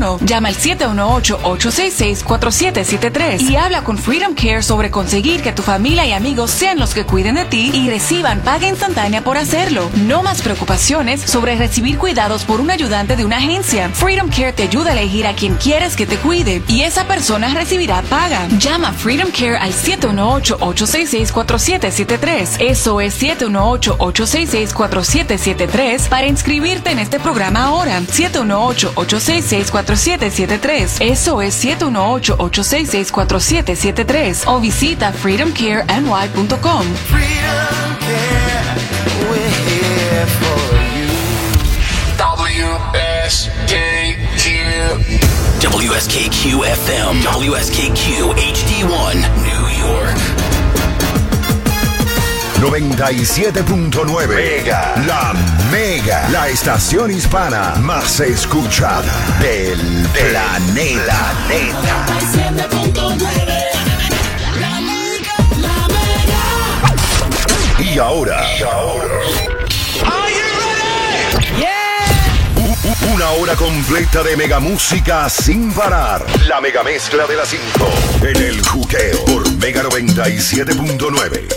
turno. Llama al 718-866-4773 y habla con Freedom Care sobre conseguir que tu familia y amigos sean los que cuiden de ti y reciban paga instantánea por hacerlo. No más preocupaciones sobre recibir cuidados por un ayudante de una agencia. Freedom Care te ayuda a elegir a quien quieres que te cuide y esa persona recibirá paga. Llama a Freedom Care al 718-866-4773. Eso es 718-866-4773 para inscribirte en este programa ahora. 718-866-4773. Eso es 718-866-4773. O visita freedomcareny.com. WSKQ FM, WSKQ HD1, New York. 97.9 Mega. La Mega. La estación hispana más escuchada del planeta. Y ahora. Y ahora. U- u- Una hora completa de mega música sin parar. La mega mezcla de las 5 en el juqueo por Mega 97.9.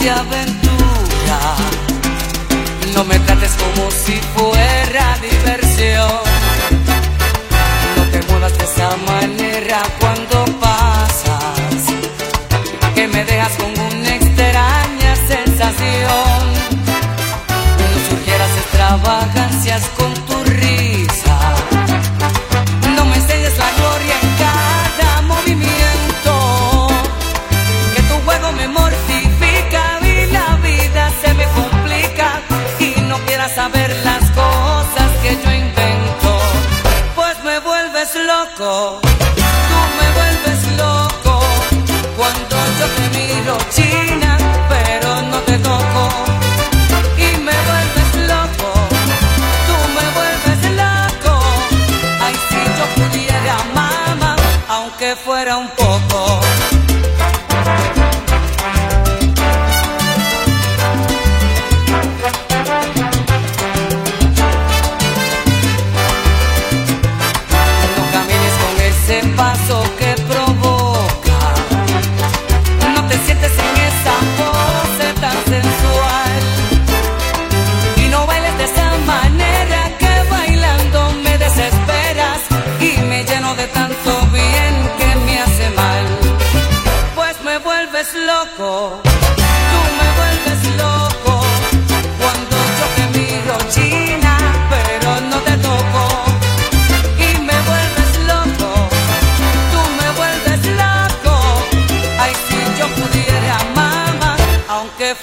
tiempos de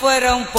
aunque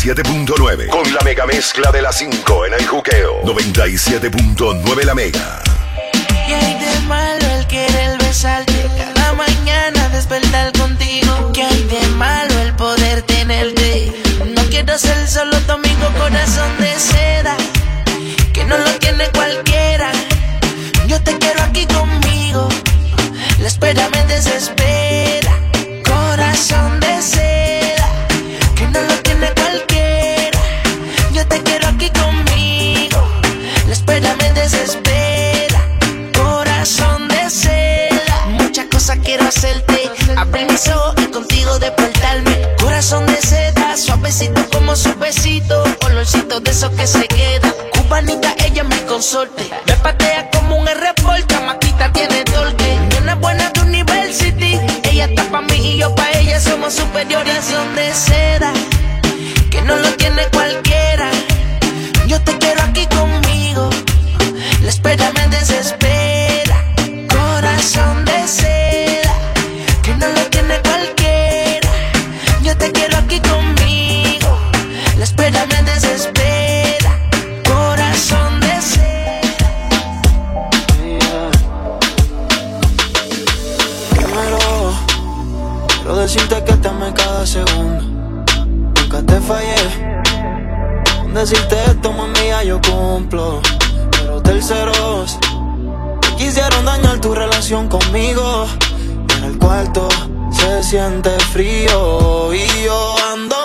97.9 con la mega mezcla de las 5 en el juqueo. 97.9 la mega. Y hay de malo el querer besarte, cada mañana despertar contigo. Que hay de malo el poder tenerte. No quiero ser solo tu amigo, corazón de seda, que no lo tiene cualquiera. Yo te quiero aquí conmigo, la espera consorte. Ven pa habitación conmigo. En el cuarto se siente frío y yo ando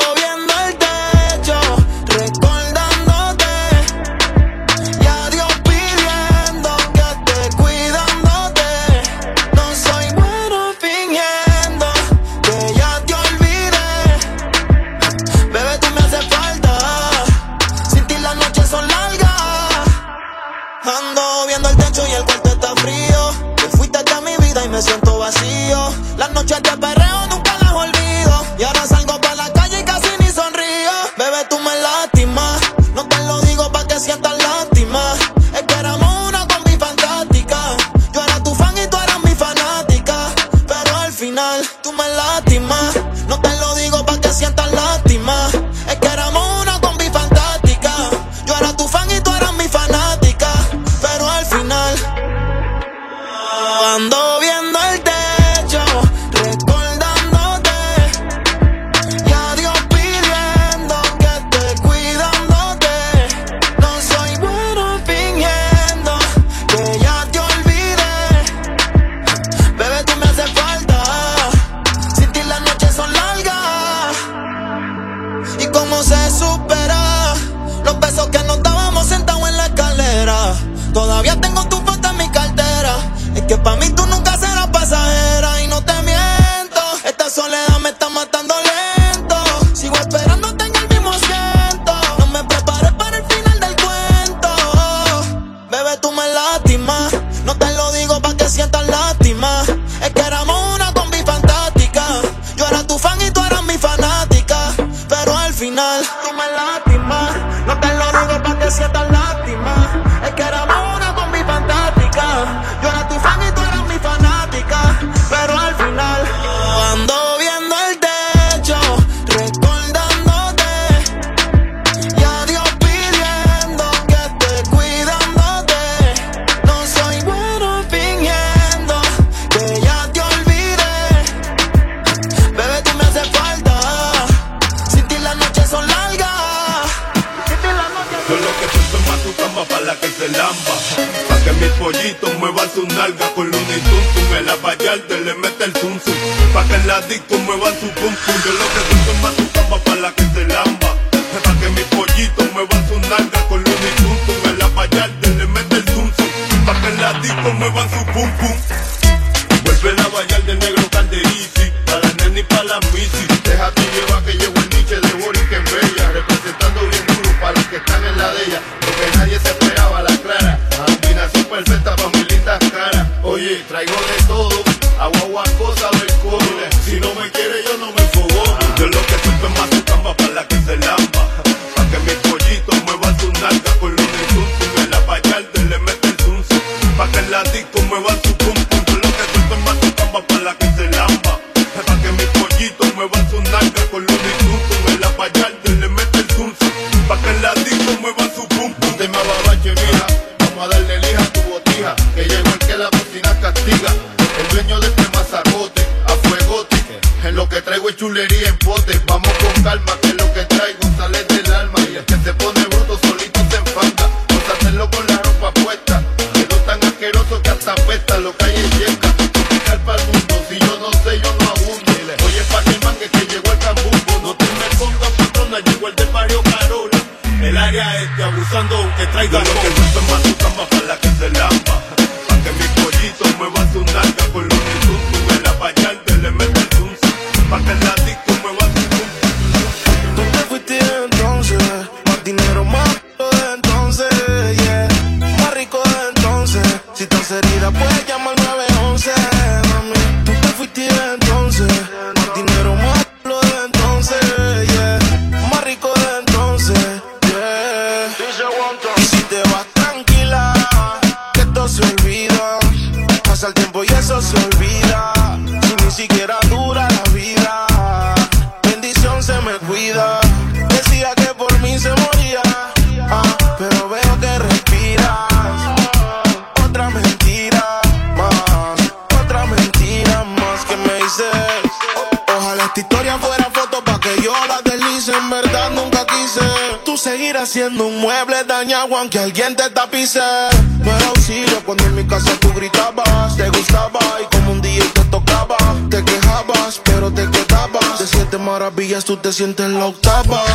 siente en la octava.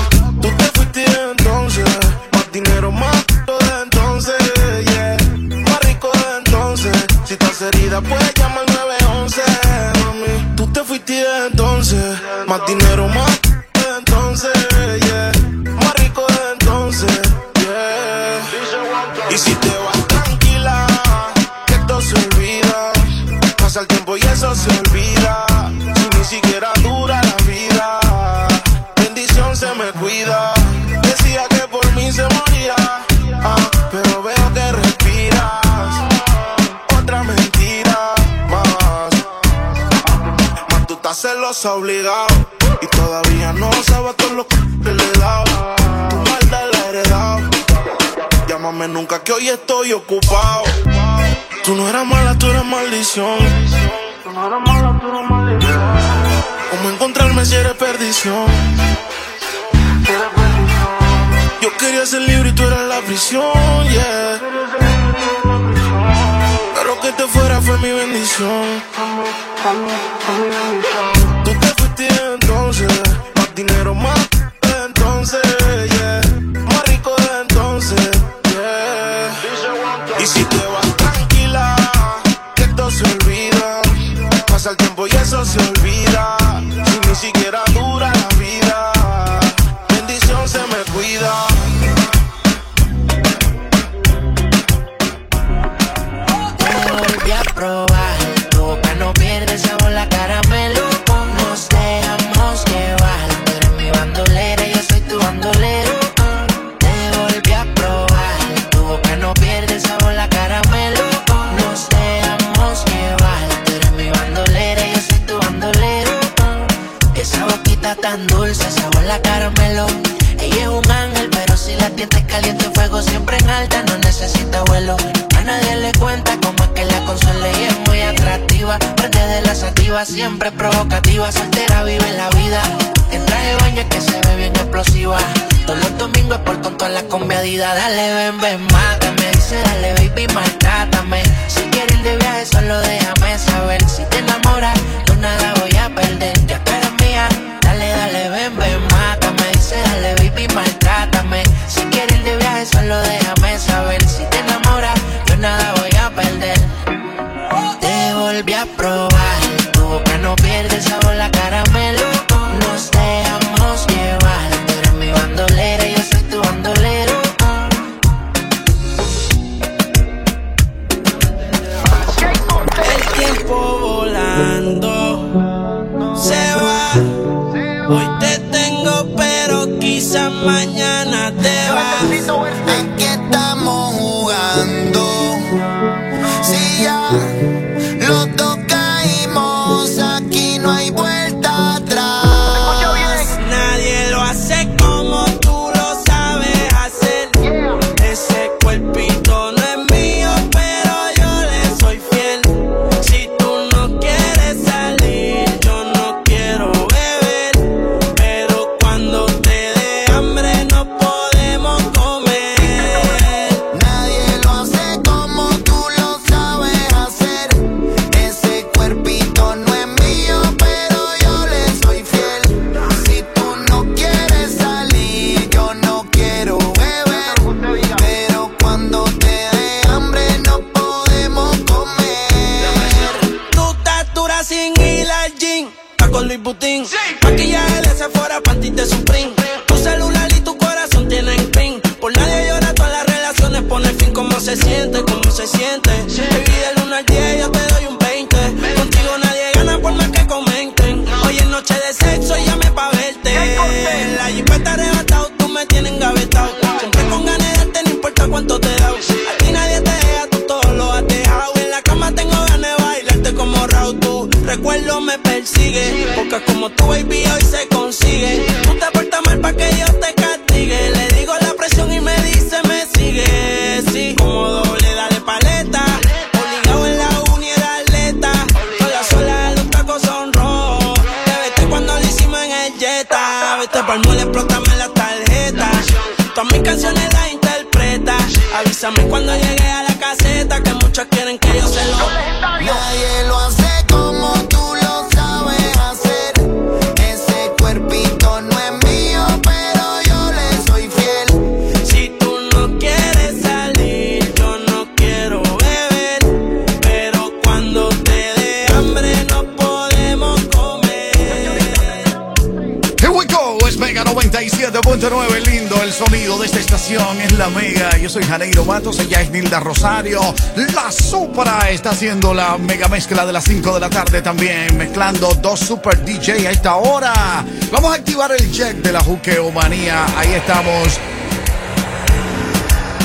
Tú te fuiste entonces, más dinero, más de entonces, yeah. Más rico de entonces, si estás herida, puedes llamar 911, mami. Tú te fuiste entonces, más dinero, más obligado. Y todavía no sabe todo lo que te le he dado. Tu maldad la he heredado. Llámame nunca que hoy estoy ocupado. Tú no eras mala, tú eras maldición. Tú no eras mala, tú eras maldición. ¿Cómo encontrarme si eres perdición? Yo quería ser libre y tú eras la prisión, yeah. Pero que te fuera fue mi bendición. Ella es un ángel, pero si la tienes caliente, fuego siempre en alta, no necesita vuelo. A nadie le cuenta cómo es que la consola y es muy atractiva. Parte de la sativa, siempre provocativa, soltera, vive la vida. En traje baño que se ve bien explosiva. Todos los domingos por con todas las comedidas. Dale, ven, ven, mátame. Dice, dale, baby, maltrátame. Si quieres ir de viaje, solo déjame saber. Si te enamoras, yo nada voy a perder. lo de Butín. Sí. Maquillaje Rosario. La Supra está haciendo la mega mezcla de las 5 de la tarde también, mezclando dos super DJ a esta hora. Vamos a activar el jack de la Juqueomanía, ahí estamos.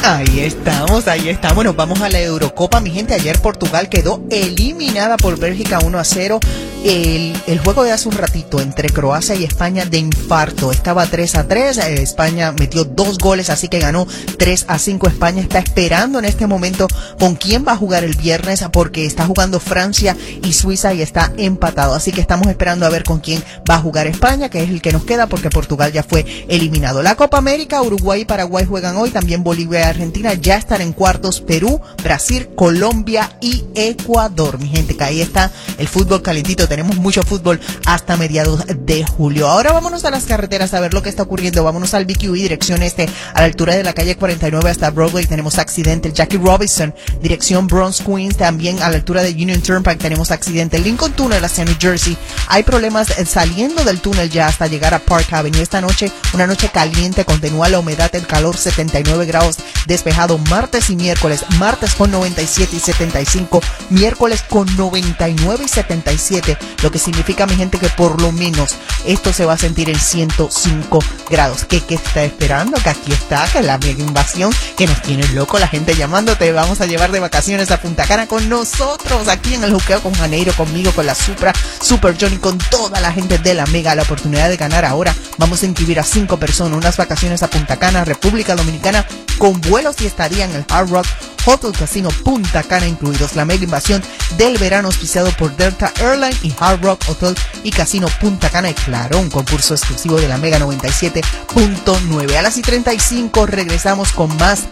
Ahí estamos, ahí estamos. Nos vamos a la Eurocopa, mi gente. Ayer Portugal quedó eliminada por Bélgica 1 a 0. El, el juego de hace un ratito entre Croacia y España de infarto. Estaba 3 a 3. eh, España metió dos goles, así que ganó 3 a 5. España está esperando en este momento con quién va a jugar el viernes, porque está jugando Francia y Suiza y está empatado. Así que estamos esperando a ver con quién va a jugar España, que es el que nos queda, porque Portugal ya fue eliminado. La Copa América, Uruguay y Paraguay juegan hoy. También Bolivia y Argentina ya están en cuartos. Perú, Brasil, Colombia y Ecuador. Mi gente, que ahí está el fútbol calentito. Tenemos mucho fútbol hasta mediados de julio. Ahora vámonos a las carreteras a ver lo que está ocurriendo. Vámonos al BQE, dirección este, a la altura de la calle 49 hasta Broadway. Tenemos accidente. Jackie Robinson, dirección Bronx, Queens. También a la altura de Union Turnpike tenemos accidente. Lincoln Tunnel hacia New Jersey. Hay problemas saliendo del túnel ya hasta llegar a Park Avenue. Esta noche, una noche caliente. Continúa la humedad, el calor, 79 grados despejado. Martes y miércoles. Martes con 97 y 75. Miércoles con 99 y 77. Lo que significa, mi gente, que por lo menos esto se va a sentir en 105 grados. ¿Qué, qué está esperando? Que aquí está, que la mega invasión que nos tiene loco la gente llamándote. Vamos a llevar de vacaciones a Punta Cana con nosotros aquí en el juqueo con Janeiro, conmigo, con la Supra, Super Johnny, con toda la gente de la mega. La oportunidad de ganar ahora. Vamos a inscribir a cinco personas unas vacaciones a Punta Cana, República Dominicana, con vuelos y estadía en el Hard Rock Hotel Casino Punta Cana incluidos. La mega invasión del verano auspiciado por Delta Airline y Hard Rock Hotel y Casino Punta Cana. Y claro, un concurso exclusivo de la Mega 97.9. A las y 35 regresamos con más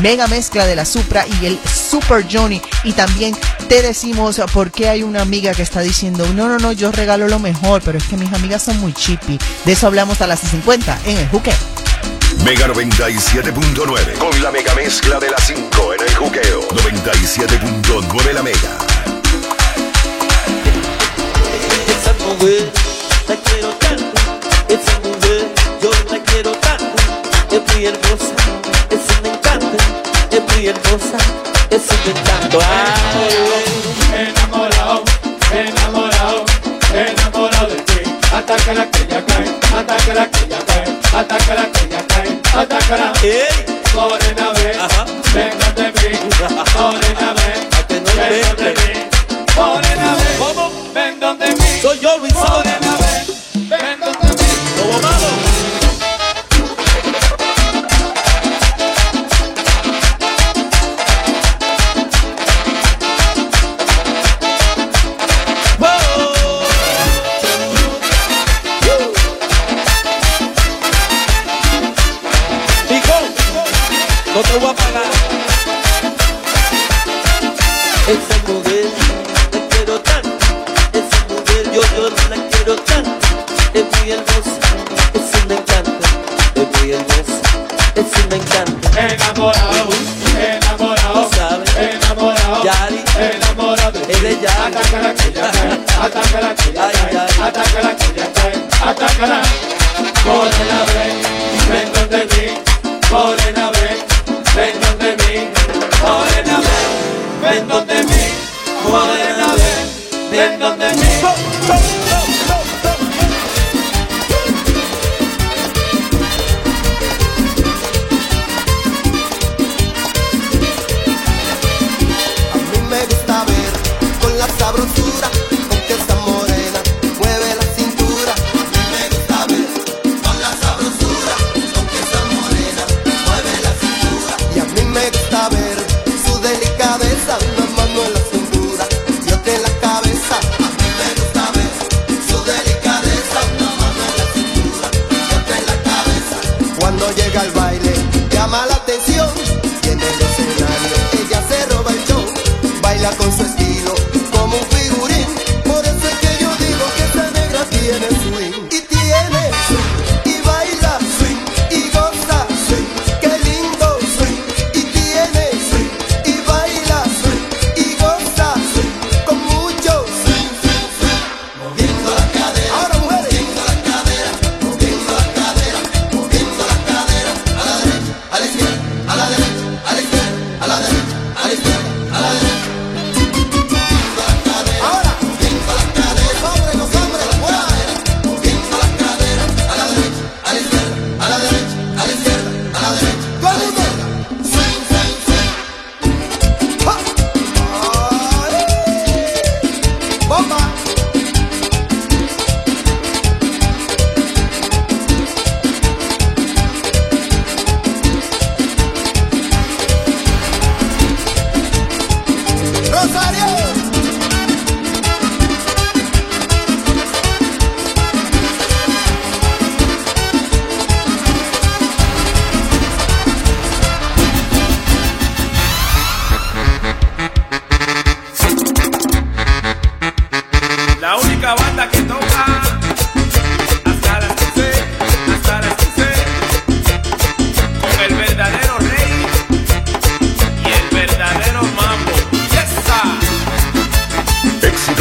mega mezcla de la Supra y el Super Johnny. Y también te decimos por qué hay una amiga que está diciendo, no, no, no, yo regalo lo mejor, pero es que mis amigas son muy chippy. De eso hablamos a las y 50 en el juqueo. Mega 97.9 con la mega mezcla de las 5 en el juqueo. 97.9 la mega. Esa mujer la quiero tanto, esa mujer yo la quiero tanto, es muy hermosa, es un encanto, es muy hermosa, es un encanto. Ay, enamorado, enamorado, enamorado de ti. Atácala que ya cae, atácala que ya cae, atácala que ya cae, atácala. Morena ven, ven donde mí, morena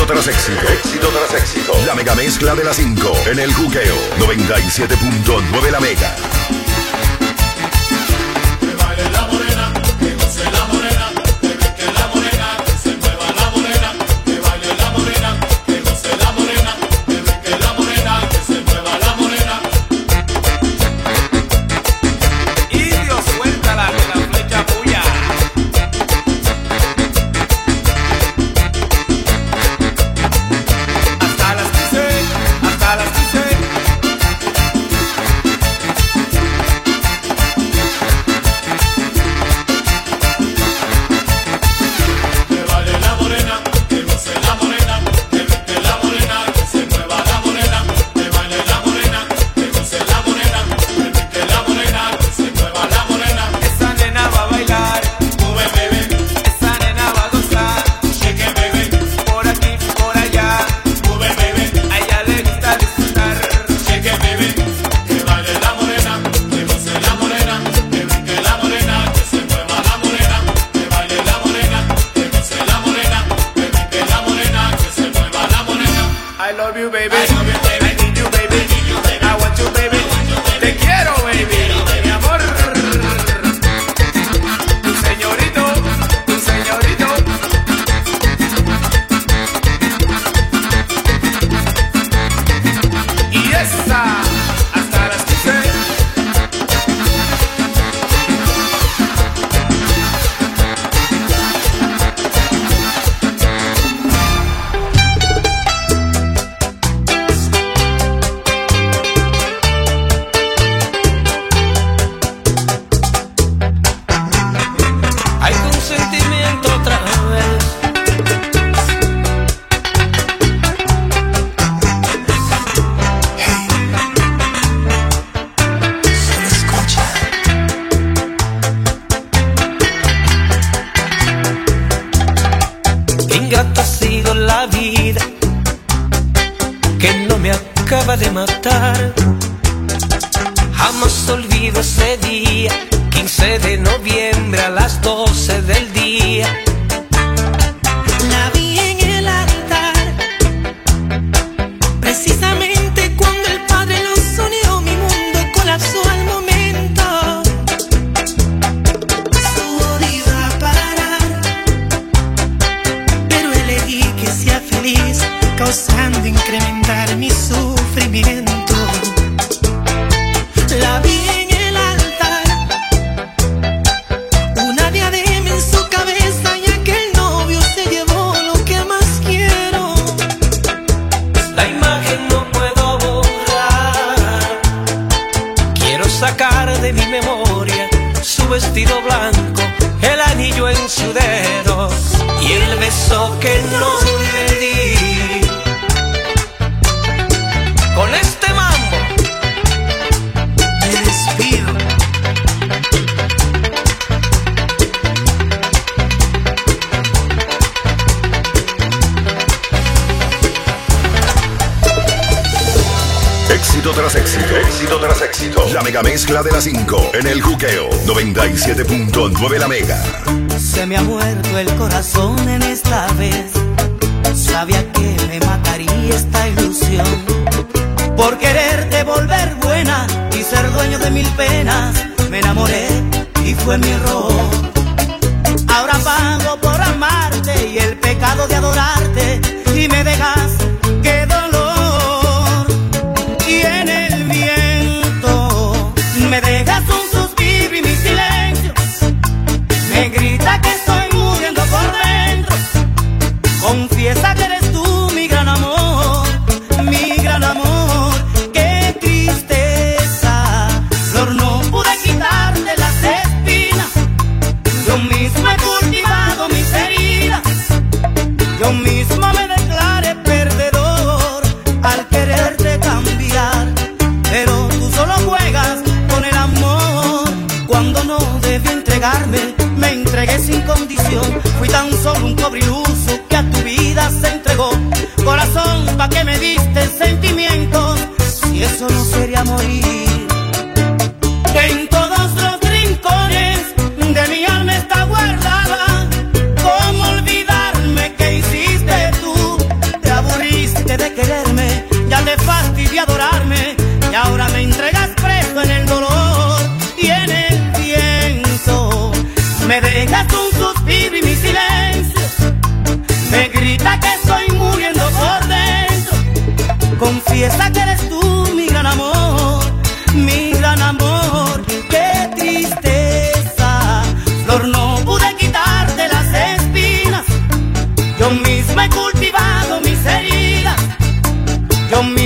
Tras éxito. Éxito tras éxito. La mega mezcla de las 5 en el juqueo 97.9 la mega. Tras éxito. Éxito tras éxito. La mega mezcla de las 5 en el juqueo. 97.9 la mega. Se me ha muerto el corazón en esta vez. Sabía que me mataría esta ilusión. Por quererte volver buena y ser dueño de mil penas, me enamoré y fue mi error. Ahora pago por amarte y el pecado de adorarte y me dejas ¿pa' qué me diste sentimientos? Si eso no sería morir. No pude quitarte las espinas. Yo mismo he cultivado mis heridas. Yo mismo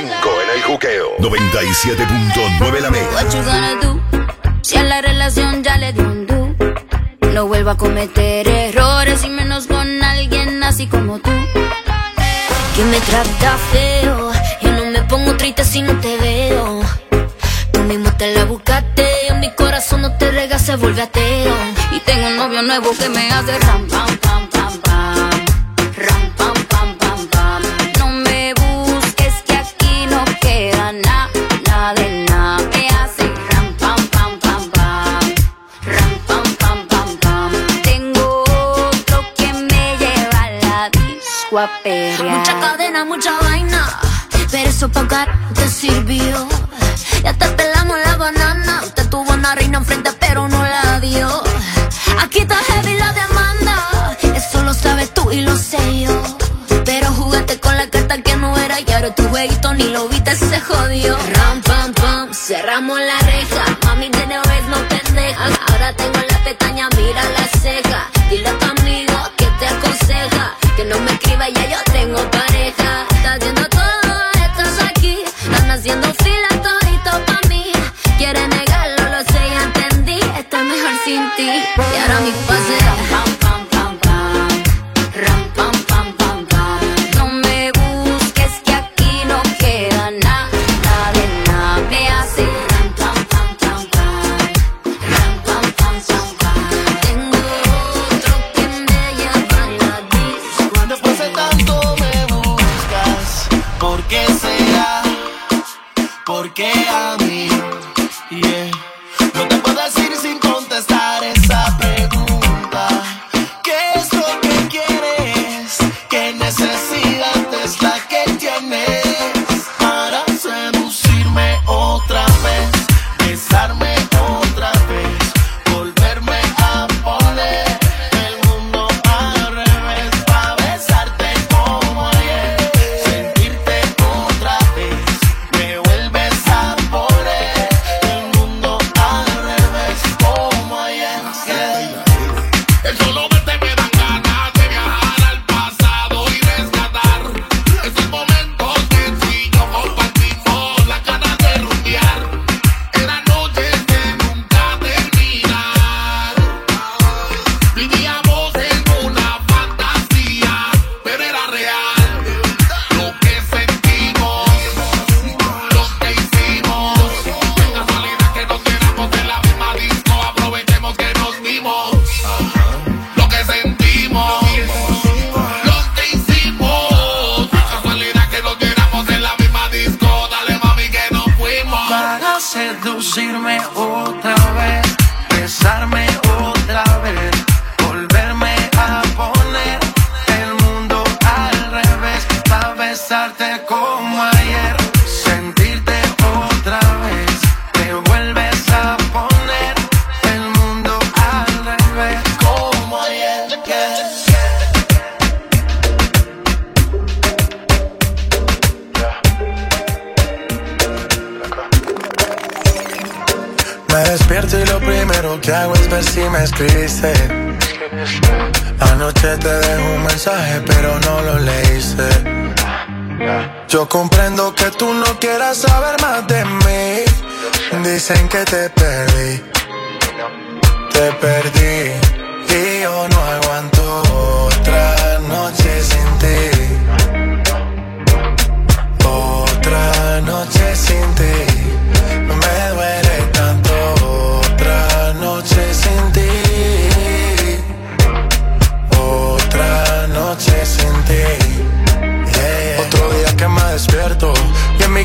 en el juqueo. 97.9 la mega. What you gonna do? Si a la relación ya le dio un do. No vuelvo a cometer errores y menos con alguien así como tú. Que me trata feo. Yo no me pongo triste si no te veo. Tú mismo te la buscaste. En mi corazón no te rega, se vuelve ateo. Y tengo un novio nuevo que me hace ram, pam, pam, pam, Mucha cadena, mucha vaina. Pero eso pa' acá te sirvió. Ya te pelamos la banana. Usted tuvo una reina enfrente, pero no la dio. Aquí está heavy la demanda. Eso lo sabes tú y lo sé yo. Pero jugaste con la carta que no era y ahora tu jueguito ni lo viste, se jodió. Ram, pam, pam, cerramos la reja. Mami, de ya yo Yo comprendo que tú no quieras saber más de mí. Dicen que te perdí. Te perdí.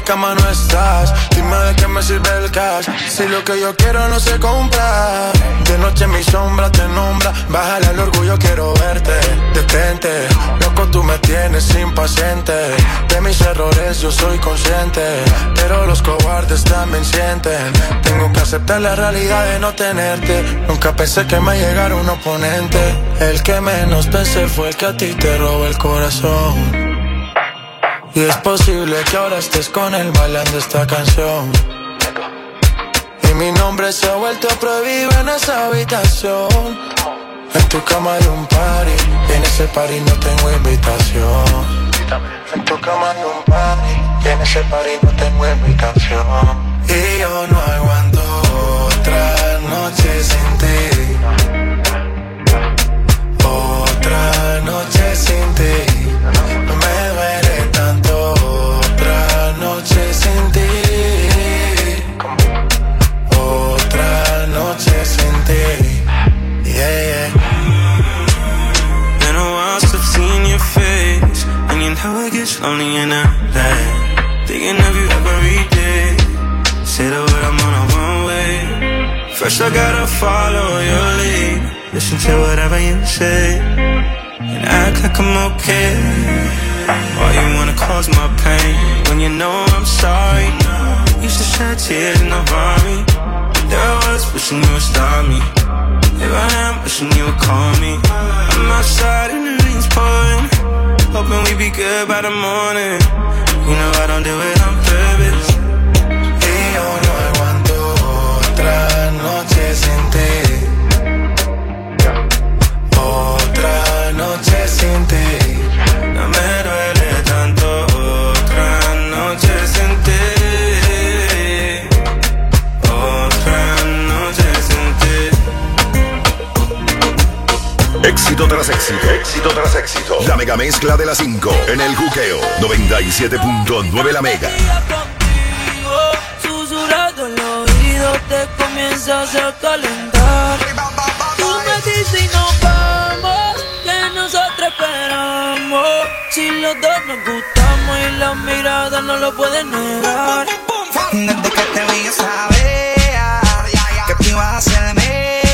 Cama no estás. Dime de qué me sirve el cash si lo que yo quiero no se compra. De noche mi sombra te nombra. Bájale al orgullo, quiero verte. Detente, loco, tú me tienes impaciente. De mis errores yo soy consciente. Pero los cobardes también sienten. Tengo que aceptar la realidad de no tenerte. Nunca pensé que me llegara un oponente. El que menos pensé fue el que a ti te robó el corazón. Y es posible que ahora estés con él bailando esta canción. Y mi nombre se ha vuelto prohibido en esa habitación. En tu cama hay un party, y en ese party no tengo invitación. En tu cama hay un party, y en ese party no tengo invitación. Y yo no aguanto otra noche sin ti. Otra noche sin ti. Know it gets lonely in LA. Thinking of you every day. Say the word, I'm on a one way. First I gotta follow your lead. Listen to whatever you say, and act like I'm okay. Why you wanna cause my pain when you know I'm sorry? Used to shed tears in the army. There I was wishing you would stop me. Here I am wishing you would call me. I'm outside and the rain's pouring. Hoping we be good by the morning. You know I don't do it Éxito tras éxito. Éxito tras éxito. La mega mezcla de las 5 en el juqueo. 97.9 la mega. Susurrado en el oído te comienzas a calentar. Tú me dices y nos vamos, que nosotros esperamos. Si los dos nos gustamos y la mirada no lo pueden negar. Desde que te vi yo sabía que tú ibas a ser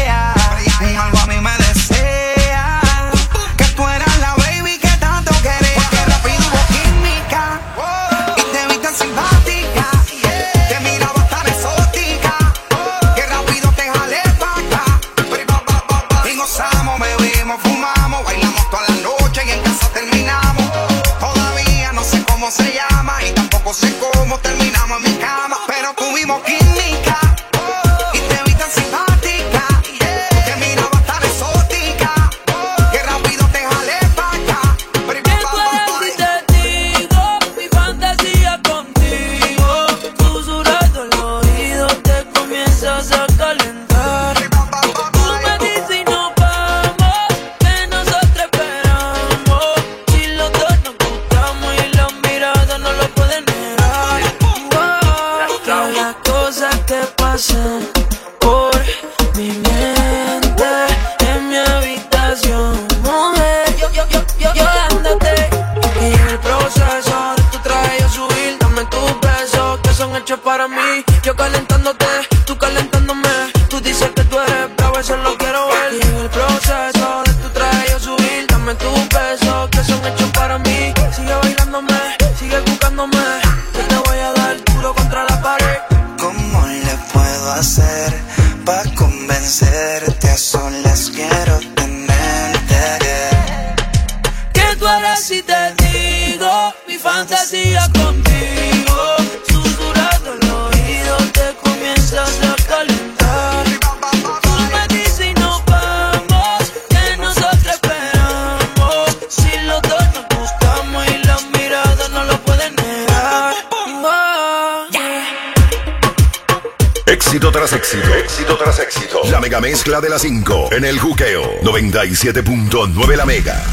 en el juqueo 97.9 la mega.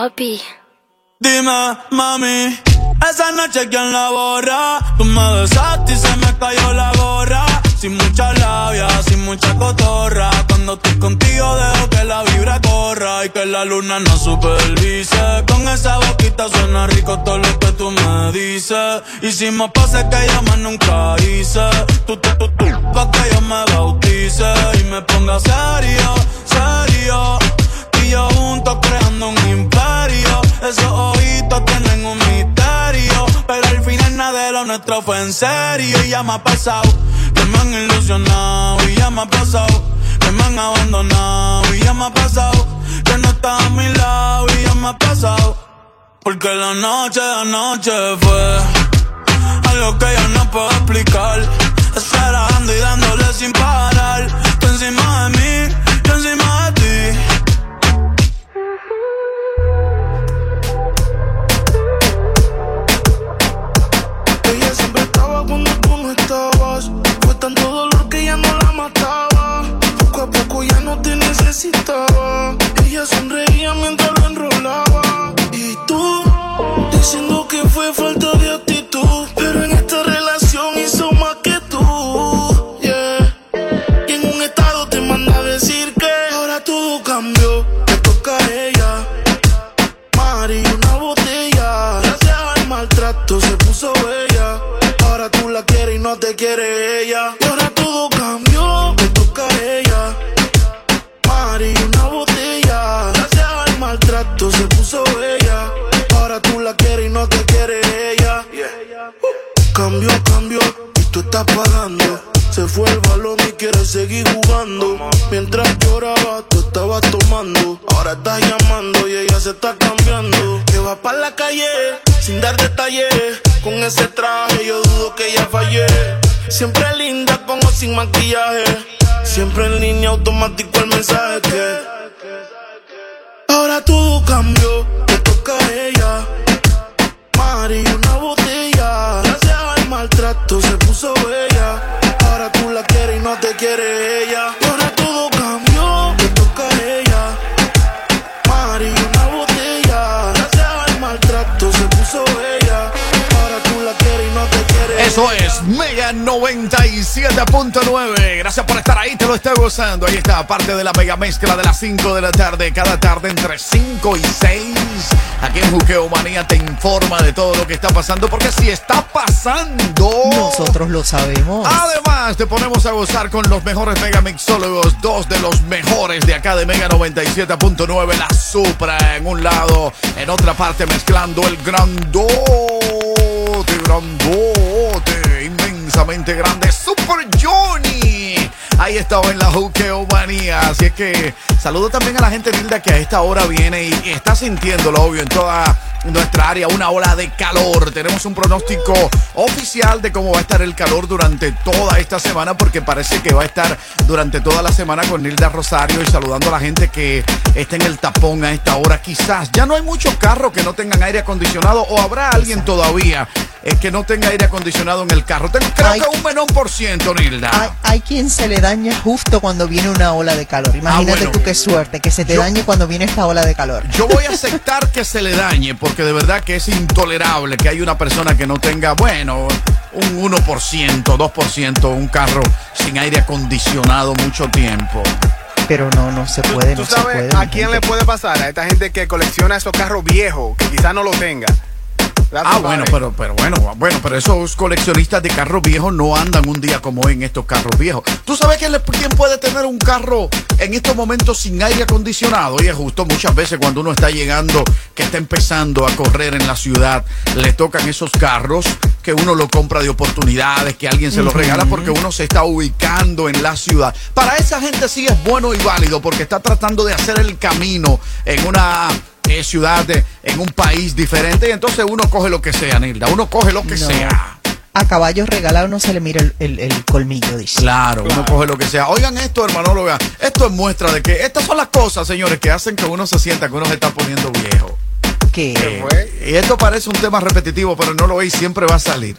Papi. Dime, mami, esa noche quién la borra. Tú me besaste y se me cayó la gorra. Sin mucha labia, sin mucha cotorra. Cuando estoy contigo dejo que la vibra corra y que la luna no supervise. Con esa boquita suena rico todo lo que tú me dices. Hicimos pases que yo más nunca hice. Tú, tú, tú, tú, pa' que yo me bautice y me ponga serio, serio. Yo juntos creando un imperio. Esos ojitos tienen un misterio. Pero al final nada de lo nuestro fue en serio. Y ya me ha pasado que me han ilusionado. Y ya me ha pasado que me han abandonado. Y ya me ha pasado que no estás a mi lado. Y ya me ha pasado. Porque la noche, la noche fue algo que yo no puedo explicar. Esperando y dándole sin parar. Tú encima de mí, yo encima de ti. Tanto dolor que ya no la mataba. Poco a poco ya no te necesitaba. Ella sonreía mientras lo enrolaba. Y tú, diciendo que fue falta de actitud. Pero en esta relación hizo más que tú. Yeah. Y en un estado te manda a decir que ahora todo cambió. Te toca a ella. Mari, una botella. Gracias al maltrato se puso bella. Ahora tú la quieres y no te quiere ella. Con ese traje yo dudo que ella fallé. Siempre linda con o sin maquillaje. Siempre en línea automático el mensaje. Ahora todo cambió, es Mega 97.9. Gracias por estar ahí, te lo estoy gozando. Ahí está, parte de la mega mezcla de las 5 de la tarde. Cada tarde entre 5 y 6. Aquí en Juqueo Manía te informa de todo lo que está pasando. Porque si está pasando. Nosotros lo sabemos. Además, te ponemos a gozar con los mejores mega mixólogos. Dos de los mejores de acá de Mega 97.9. La Supra en un lado. En otra parte, mezclando el grandote, grandote, inmensamente grande. Super Johnny. Ahí estaba en la Juqueo Manía. Así es que saludo también a la gente linda que a esta hora viene y, y está sintiendo lo obvio en toda nuestra área una ola de calor. Tenemos un pronóstico oficial de cómo va a estar el calor durante toda esta semana, porque parece que va a estar durante toda la semana con Nilda Rosario y saludando a la gente que está en el tapón a esta hora. Quizás ya no hay muchos carros que no tengan aire acondicionado o habrá alguien todavía eh, que no tenga aire acondicionado en el carro. Tengo, creo Hay- que un menor por ciento, Nilda. Hay, hay quien se le daña justo cuando viene una ola de calor. Imagínate Ah, bueno. tú qué suerte, que se te dañe cuando viene esta ola de calor. Yo voy a aceptar que se le dañe, porque de verdad que es intolerable que hay una persona que no tenga, bueno, un 1%, 2%, un carro sin aire acondicionado mucho tiempo. pero no, no se puede, ¿Tú no se sabes puede. a quién le puede pasar? A esta gente que colecciona esos carros viejos, que quizás no lo tenga. Ah, bueno, pero, pero bueno, bueno, pero esos coleccionistas de carros viejos no andan un día como hoy en estos carros viejos. ¿Tú sabes quién, le- quién puede tener un carro en estos momentos sin aire acondicionado? Y es justo muchas veces cuando uno está llegando, que está empezando a correr en la ciudad, le tocan esos carros que uno lo compra de oportunidades, que alguien se los regala porque uno se está ubicando en la ciudad. Para esa gente sí es bueno y válido porque está tratando de hacer el camino en una eh, ciudad, de- en un país diferente. Y entonces uno coge lo que sea, Nilda. Uno coge lo que No. sea. A caballos regalados no se le mira el, el- el colmillo, dice. Claro, uno coge lo que sea. Oigan esto, hermanóloga. Esto es muestra de que estas son las cosas, señores, que hacen que uno se sienta que uno se está poniendo viejo. ¿Qué? y esto parece un tema repetitivo, pero no lo es y siempre va a salir.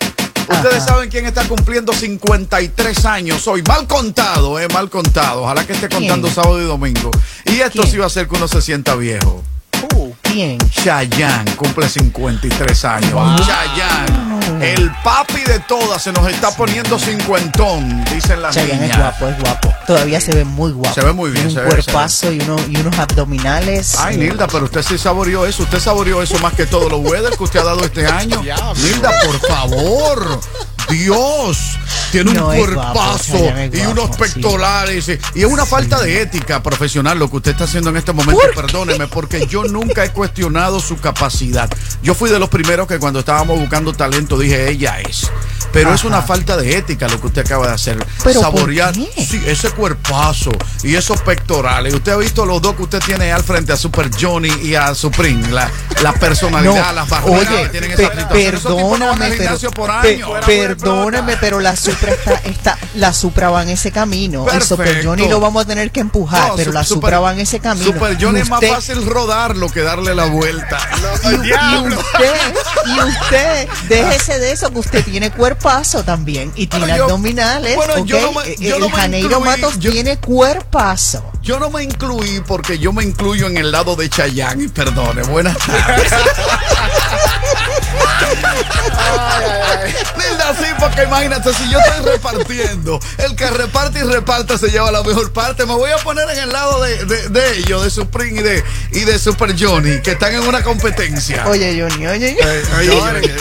Ustedes saben quién está cumpliendo 53 años hoy. Mal contado, eh, mal contado. Ojalá que esté contando ¿Quién? sábado y domingo. Y esto sí va a hacer que uno se sienta viejo. ¿Quién? Chayanne cumple 53 años. Wow. Chayanne, el papi de todas, se nos está poniendo cincuentón, dicen las Chayanne es niñas. guapo, es guapo. Todavía se ve muy guapo. Se ve muy bien, Tiene se Un ve, se cuerpazo y, uno, y unos abdominales. Ay, Nilda, pero usted sí saboreó eso. Usted saboreó eso más que todo lo weather que usted ha dado este año. Nilda, por favor. Dios, tiene No, un guapo, cuerpazo es y guapo, unos pectorales. Y, y es una falta de ética profesional lo que usted está haciendo en este momento. Perdóneme, porque yo nunca he cuestionado su capacidad. Yo fui de los primeros que cuando estábamos buscando talento dije, ella es. Pero es una falta de ética lo que usted acaba de hacer. ¿Pero por Saborear qué? sí, ese cuerpazo y esos pectorales. Usted ha visto los dos que usted tiene al frente, a Super Johnny y a Supreme. La, la personalidad, No, las barreras oye, que tienen pe- al perdóname, pero, por pe- año. perdóname, pero la Supra está, está, la Supra va en ese camino. El Super. Johnny lo vamos a tener que empujar, No, pero la Super- Supra va en ese camino. Super Johnny es más fácil rodarlo que darle la vuelta. Y, y usted, y usted, déjese de eso, que usted tiene cuerpazo también y tiene Bueno, yo- abdominales. bueno, ¿ok? yo no me- Eh, yo el no me Janeiro incluí, Matos yo- tiene cuerpazo. Yo no me incluí porque yo me incluyo en el lado de Chayanne y perdone. Buenas tardes. Linda, sí, porque imagínate, si yo estoy repartiendo, el que reparte y reparte se lleva la mejor parte. Me voy a poner en el lado de, de, de ellos, de Supreme y de, y de Super Johnny, que están en una competencia. Oye, Johnny, oye, Eh, oye, oye.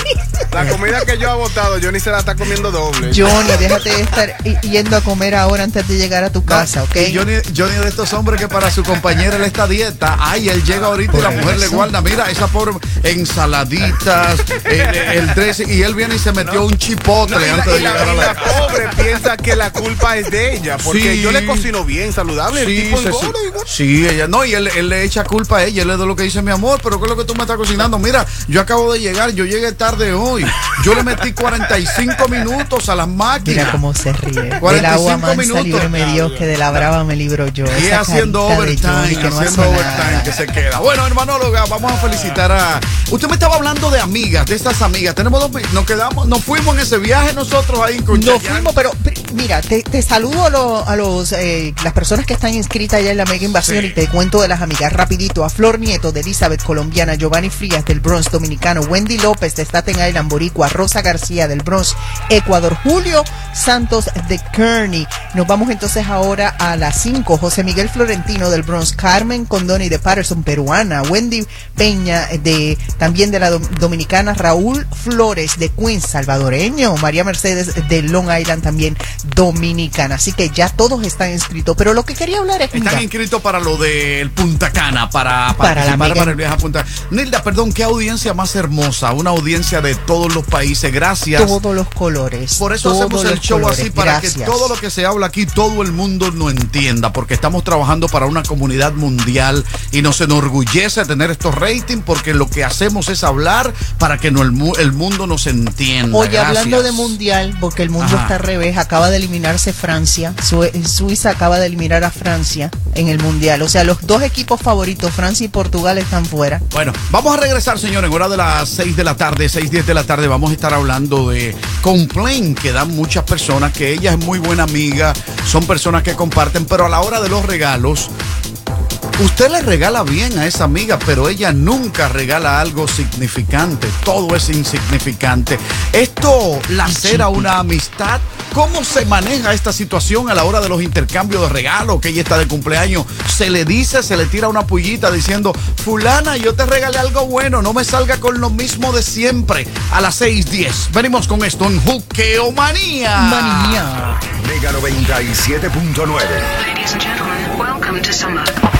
La comida que yo he botado, Johnny se la está comiendo doble. Johnny, déjate de estar yendo a comer ahora antes de llegar a tu casa, ¿ok? Y Johnny, Johnny de estos hombres que para su compañera él está dieta. Ay, él llega ahorita y la mujer le guarda. Mira, esa pobre ensaladitas, el, el dressing. Y él viene y se metió un chipotle No, y la, antes de y la- llegar a y la pobre piensa que la culpa es de ella, porque Sí. yo le cocino bien, saludable, Sí, el tipo se- engorda sí, ella no, y él, él le echa culpa a ella, él es de lo que dice mi amor, pero ¿qué es lo que tú me estás cocinando? Mira, yo acabo de llegar, yo llegué tarde hoy, yo le metí 45 minutos a las máquinas. Mira cómo se ríe. Del 45 agua mansa minutos. líbreme Dios, que de la brava me libro yo. Y Esa haciendo overtime, que no haciendo overtime que se queda. Bueno, hermanóloga, vamos a felicitar a. Usted me estaba hablando de amigas, de estas amigas. Tenemos dos. Nos quedamos, nos fuimos en ese viaje nosotros ahí con Nos fuimos, pero mira, te, te saludo a, lo- a los eh, las personas que están inscritas ya en la mega invasión Sí. y te cuento de las amigas rapidito. A Flor Nieto de Elizabeth Colombiana, Giovanni Frías del Bronx Dominicano, Wendy López de Staten Island Boricua, Rosa García del Bronx Ecuador, Julio Santos de Kearney. Nos vamos entonces ahora a las 5. José Miguel Florentino del Bronx, Carmen Condoni de Patterson, peruana, Wendy Peña de también de la dom- dominicana, Raúl Flores de Queens, salvadoreño, María Mercedes de Long Island también dominicana. Así que ya todos están inscritos. Pero lo que quería hablar es mira, Están inscritos para lo del Punta Cana, para, Para la participar mega- para el viaje a Punta Nilda, perdón, qué audiencia más hermosa. Una audiencia de todos los países. Gracias. todos los colores. Por eso hacemos el show colores. así, para Gracias. que todo lo que se habla aquí, todo el mundo lo entienda, porque estamos trabajando para una comunidad mundial y nos enorgullece tener estos ratings, porque lo que hacemos es hablar para que no el, mu- el mundo nos entienda. Oye, Gracias. hablando de mundial, porque el mundo Ajá. está al revés, acaba de eliminarse Francia, Sue- Suiza acaba de eliminar a Francia en el mundial. O sea, los dos equipos favoritos, Francia y Portugal, están fuera. Bueno, vamos a regresar, señor, en hora de las 6 de la tarde, 6, 10 de la tarde, vamos a estar hablando de complaint que dan muchas personas, que ella es muy buena amiga, son personas que comparten, pero a la hora de los regalos, Usted le regala bien a esa amiga, pero ella nunca regala algo significante. Todo es insignificante. Esto lacera una amistad. ¿Cómo se maneja esta situación a la hora de los intercambios de regalos? Que ella está de cumpleaños. Se le dice, se le tira una pullita diciendo, fulana, yo te regalé algo bueno, no me salga con lo mismo de siempre. A las 6.10. Venimos con esto en Juqueo Manía. Manía. Mega 97.9. Ladies and gentlemen, welcome to summer.